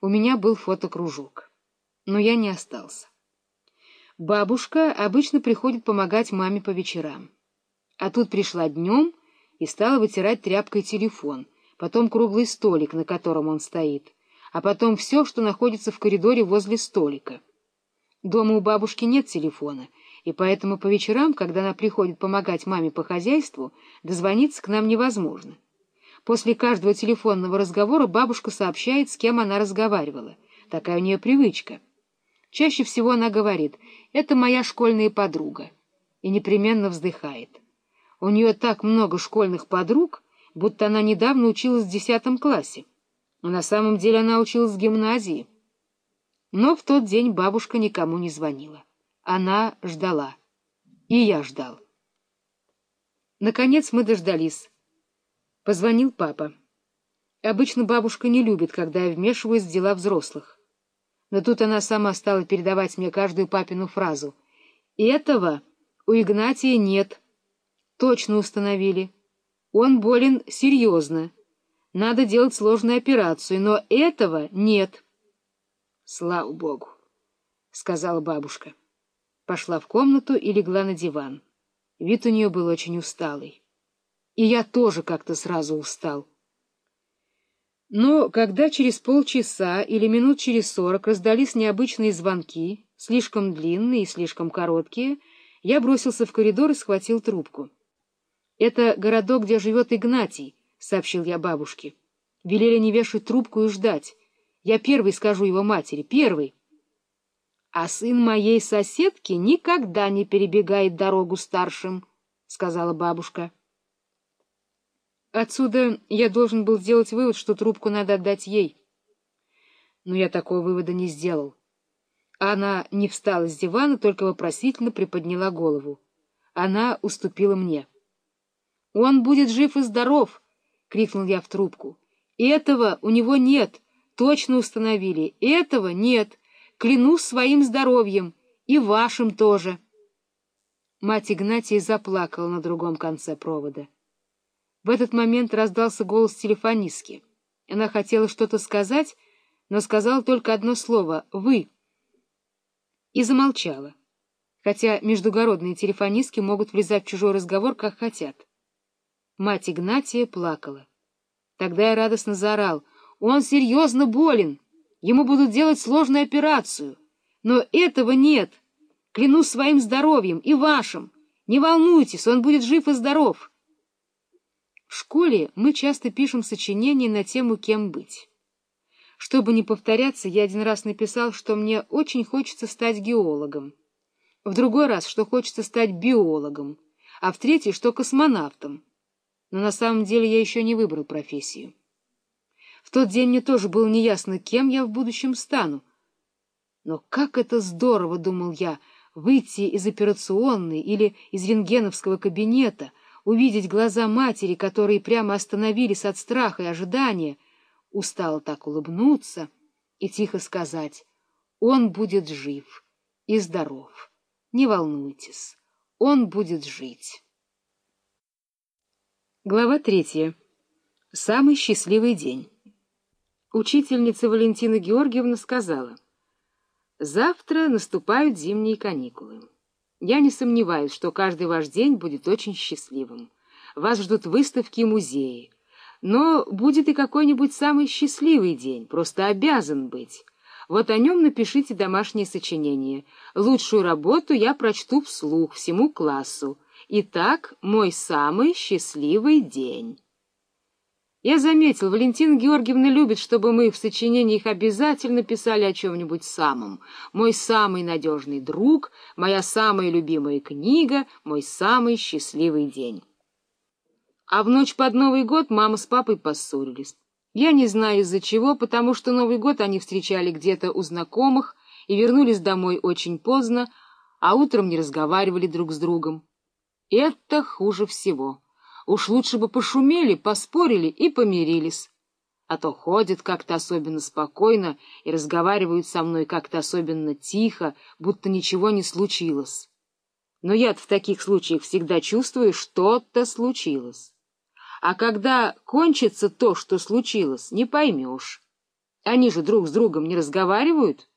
у меня был фотокружок. Но я не остался. Бабушка обычно приходит помогать маме по вечерам. А тут пришла днем и стала вытирать тряпкой телефон, потом круглый столик, на котором он стоит, а потом все, что находится в коридоре возле столика. Дома у бабушки нет телефона, и поэтому по вечерам, когда она приходит помогать маме по хозяйству, дозвониться к нам невозможно. После каждого телефонного разговора бабушка сообщает, с кем она разговаривала. Такая у нее привычка. Чаще всего она говорит «это моя школьная подруга» и непременно вздыхает. У нее так много школьных подруг, будто она недавно училась в десятом классе. Но на самом деле она училась в гимназии. Но в тот день бабушка никому не звонила. Она ждала. И я ждал. Наконец мы дождались. Позвонил папа. Обычно бабушка не любит, когда я вмешиваюсь в дела взрослых. Но тут она сама стала передавать мне каждую папину фразу. «Этого у Игнатия нет. Точно установили. Он болен серьезно. Надо делать сложную операцию, но этого нет». «Слава Богу!» — сказала бабушка. Пошла в комнату и легла на диван. Вид у нее был очень усталый и я тоже как-то сразу устал. Но когда через полчаса или минут через сорок раздались необычные звонки, слишком длинные и слишком короткие, я бросился в коридор и схватил трубку. — Это городок, где живет Игнатий, — сообщил я бабушке. Велели не вешать трубку и ждать. Я первый скажу его матери, первый. — А сын моей соседки никогда не перебегает дорогу старшим, — сказала бабушка. Отсюда я должен был сделать вывод, что трубку надо отдать ей. Но я такого вывода не сделал. Она не встала с дивана, только вопросительно приподняла голову. Она уступила мне. — Он будет жив и здоров! — крикнул я в трубку. — Этого у него нет, точно установили. Этого нет. Клянусь своим здоровьем. И вашим тоже. Мать Игнатия заплакала на другом конце провода. В этот момент раздался голос телефонистки. Она хотела что-то сказать, но сказала только одно слово «Вы» и замолчала, хотя междугородные телефонистки могут влезать в чужой разговор, как хотят. Мать Игнатия плакала. Тогда я радостно заорал «Он серьезно болен! Ему будут делать сложную операцию! Но этого нет! Клянусь своим здоровьем и вашим! Не волнуйтесь, он будет жив и здоров!» В школе мы часто пишем сочинения на тему «Кем быть?». Чтобы не повторяться, я один раз написал, что мне очень хочется стать геологом, в другой раз, что хочется стать биологом, а в третий, что космонавтом. Но на самом деле я еще не выбрал профессию. В тот день мне тоже было неясно, кем я в будущем стану. Но как это здорово, думал я, выйти из операционной или из рентгеновского кабинета — увидеть глаза матери, которые прямо остановились от страха и ожидания, устало так улыбнуться и тихо сказать «Он будет жив и здоров, не волнуйтесь, он будет жить». Глава третья. Самый счастливый день. Учительница Валентина Георгиевна сказала, «Завтра наступают зимние каникулы». Я не сомневаюсь, что каждый ваш день будет очень счастливым. Вас ждут выставки и музеи. Но будет и какой-нибудь самый счастливый день, просто обязан быть. Вот о нем напишите домашнее сочинение. Лучшую работу я прочту вслух всему классу. Итак, мой самый счастливый день. Я заметил, Валентина Георгиевна любит, чтобы мы в сочинениях обязательно писали о чем-нибудь самом. Мой самый надежный друг, моя самая любимая книга, мой самый счастливый день. А в ночь под Новый год мама с папой поссорились. Я не знаю из-за чего, потому что Новый год они встречали где-то у знакомых и вернулись домой очень поздно, а утром не разговаривали друг с другом. Это хуже всего. Уж лучше бы пошумели, поспорили и помирились. А то ходят как-то особенно спокойно и разговаривают со мной как-то особенно тихо, будто ничего не случилось. Но я в таких случаях всегда чувствую, что-то случилось. А когда кончится то, что случилось, не поймешь. Они же друг с другом не разговаривают.